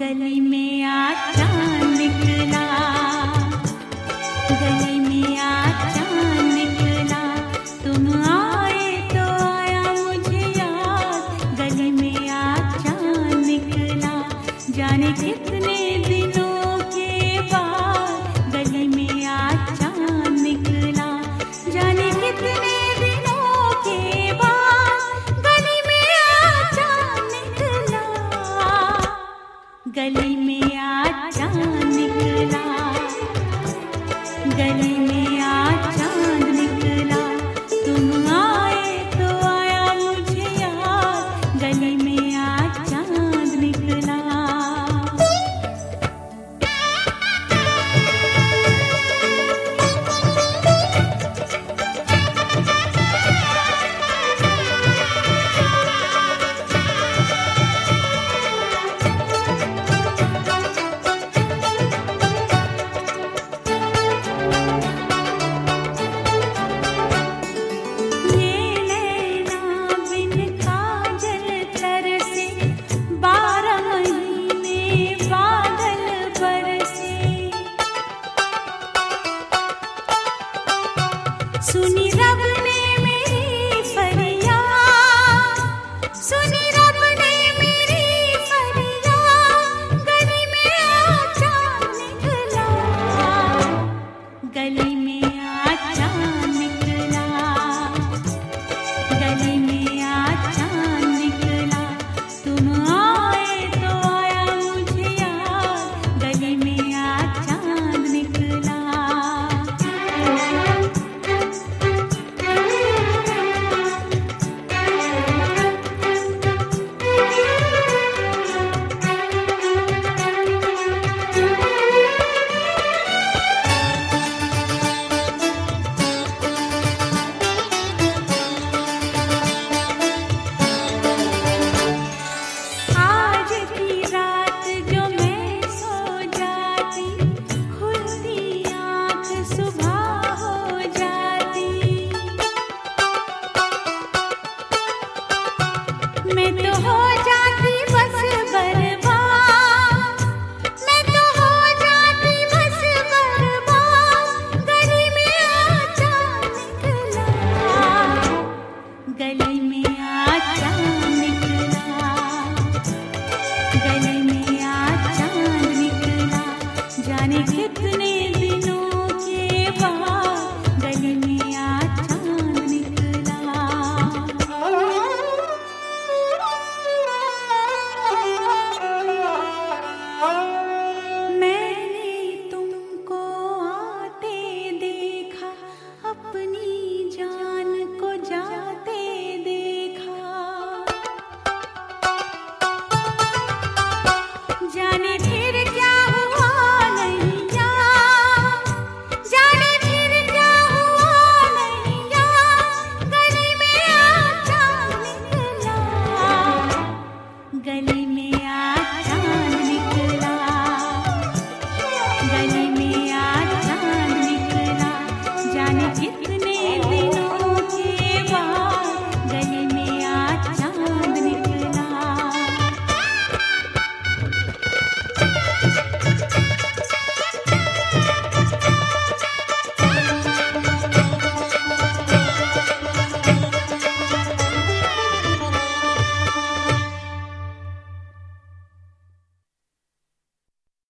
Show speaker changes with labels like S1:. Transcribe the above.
S1: गली में आचा निकला गली में आचा निकला तुम आए तो आया मुझे याद। गली में आचा निकला जाने कितने दिनों के बाद गली में आचा गली में आज सुनी रब मैं तो हो जा Jenny.